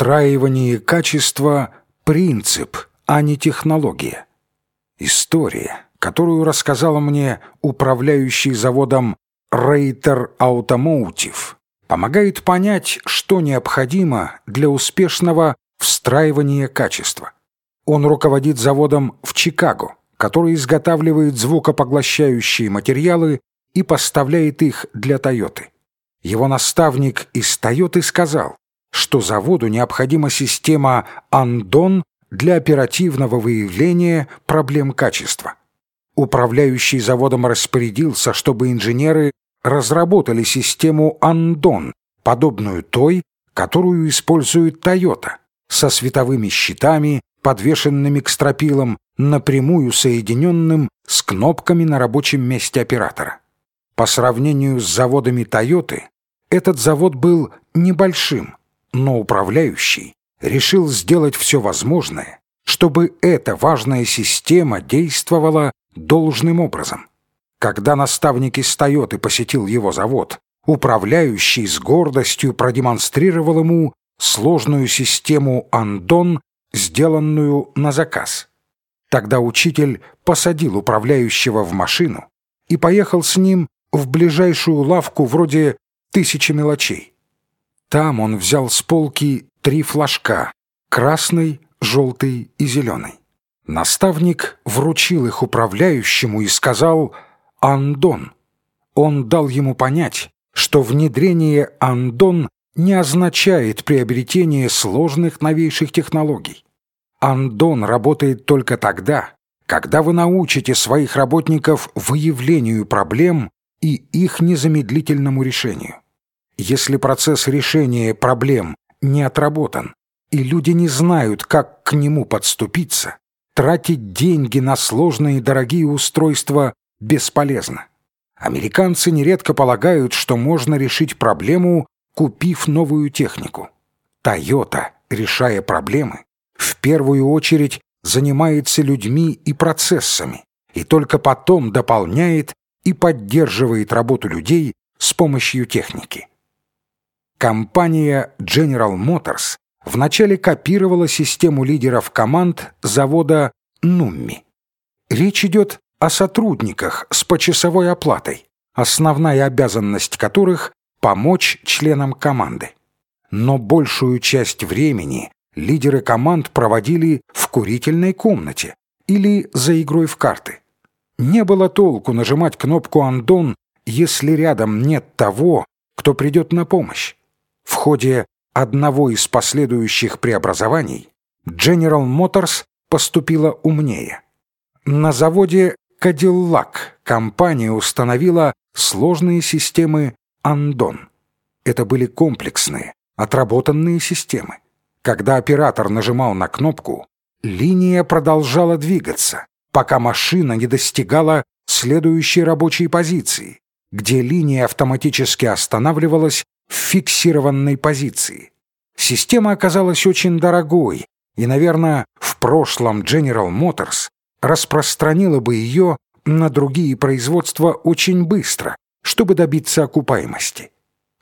Встраивание качества – принцип, а не технология. История, которую рассказала мне управляющий заводом Рейтер Automotive, помогает понять, что необходимо для успешного встраивания качества. Он руководит заводом в Чикаго, который изготавливает звукопоглощающие материалы и поставляет их для Тойоты. Его наставник из Тойоты сказал, что заводу необходима система «Андон» для оперативного выявления проблем качества. Управляющий заводом распорядился, чтобы инженеры разработали систему «Андон», подобную той, которую использует «Тойота», со световыми щитами, подвешенными к стропилам, напрямую соединенным с кнопками на рабочем месте оператора. По сравнению с заводами «Тойоты», этот завод был небольшим, но управляющий решил сделать все возможное, чтобы эта важная система действовала должным образом. Когда наставник из «Тойоты» посетил его завод, управляющий с гордостью продемонстрировал ему сложную систему «Андон», сделанную на заказ. Тогда учитель посадил управляющего в машину и поехал с ним в ближайшую лавку вроде «Тысячи мелочей». Там он взял с полки три флажка — красный, желтый и зеленый. Наставник вручил их управляющему и сказал «Андон». Он дал ему понять, что внедрение «Андон» не означает приобретение сложных новейших технологий. Андон работает только тогда, когда вы научите своих работников выявлению проблем и их незамедлительному решению. Если процесс решения проблем не отработан, и люди не знают, как к нему подступиться, тратить деньги на сложные и дорогие устройства бесполезно. Американцы нередко полагают, что можно решить проблему, купив новую технику. Toyota, решая проблемы, в первую очередь занимается людьми и процессами, и только потом дополняет и поддерживает работу людей с помощью техники. Компания General Motors вначале копировала систему лидеров команд завода Nummi. Речь идет о сотрудниках с почасовой оплатой, основная обязанность которых – помочь членам команды. Но большую часть времени лидеры команд проводили в курительной комнате или за игрой в карты. Не было толку нажимать кнопку «Андон», если рядом нет того, кто придет на помощь. Ходе одного из последующих преобразований General Motors поступила умнее. На заводе Cadillac компания установила сложные системы «Андон». Это были комплексные, отработанные системы. Когда оператор нажимал на кнопку, линия продолжала двигаться, пока машина не достигала следующей рабочей позиции, где линия автоматически останавливалась в фиксированной позиции. Система оказалась очень дорогой, и, наверное, в прошлом General Motors распространила бы ее на другие производства очень быстро, чтобы добиться окупаемости.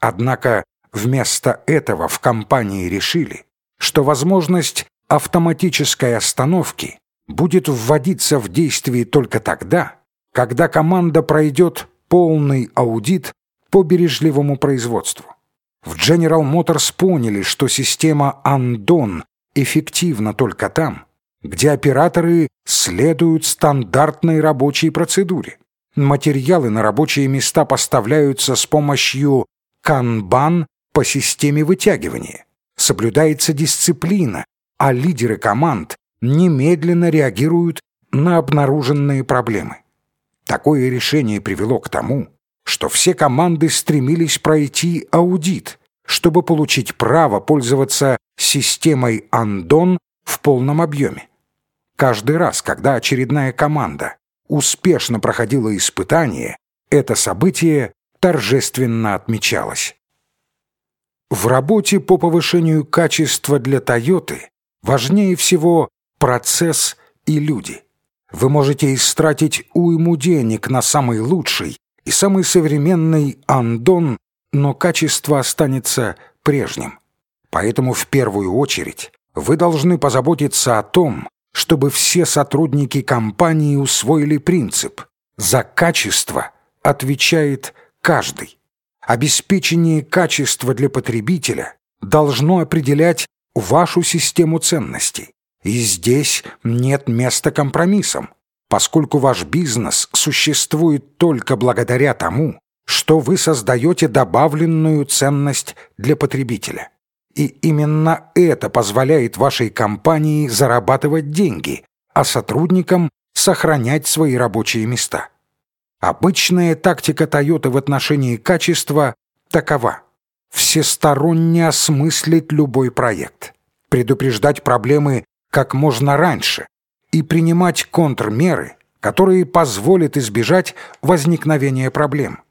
Однако вместо этого в компании решили, что возможность автоматической остановки будет вводиться в действие только тогда, когда команда пройдет полный аудит по бережливому производству. В General Motors поняли, что система Andon эффективна только там, где операторы следуют стандартной рабочей процедуре. Материалы на рабочие места поставляются с помощью Kanban по системе вытягивания соблюдается дисциплина, а лидеры команд немедленно реагируют на обнаруженные проблемы. Такое решение привело к тому, что все команды стремились пройти аудит, чтобы получить право пользоваться системой Андон в полном объеме. Каждый раз, когда очередная команда успешно проходила испытание, это событие торжественно отмечалось. В работе по повышению качества для Тойоты важнее всего процесс и люди. Вы можете истратить уйму денег на самый лучший и самый современный андон, но качество останется прежним. Поэтому в первую очередь вы должны позаботиться о том, чтобы все сотрудники компании усвоили принцип «за качество отвечает каждый». Обеспечение качества для потребителя должно определять вашу систему ценностей. И здесь нет места компромиссам, поскольку ваш бизнес существует только благодаря тому, что вы создаете добавленную ценность для потребителя. И именно это позволяет вашей компании зарабатывать деньги, а сотрудникам сохранять свои рабочие места. Обычная тактика Toyota в отношении качества такова. Всесторонне осмыслить любой проект, предупреждать проблемы как можно раньше и принимать контрмеры, которые позволят избежать возникновения проблем.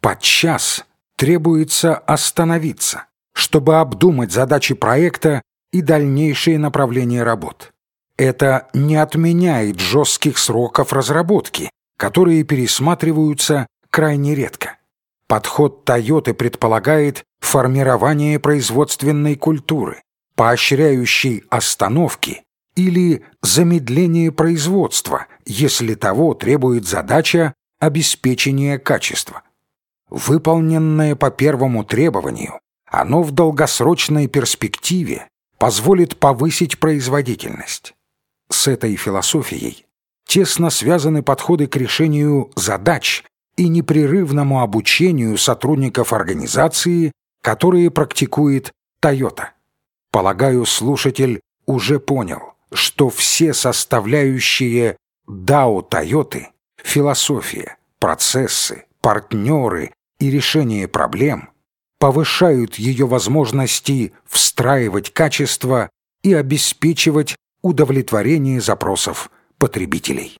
Подчас требуется остановиться, чтобы обдумать задачи проекта и дальнейшие направления работ. Это не отменяет жестких сроков разработки, которые пересматриваются крайне редко. Подход Toyota предполагает формирование производственной культуры, поощряющей остановки или замедление производства, если того требует задача обеспечения качества. Выполненное по первому требованию, оно в долгосрочной перспективе позволит повысить производительность. С этой философией тесно связаны подходы к решению задач и непрерывному обучению сотрудников организации, которые практикует Toyota. Полагаю, слушатель уже понял, что все составляющие DAO Тойоты – философия, процессы, партнеры и решение проблем – повышают ее возможности встраивать качество и обеспечивать удовлетворение запросов потребителей.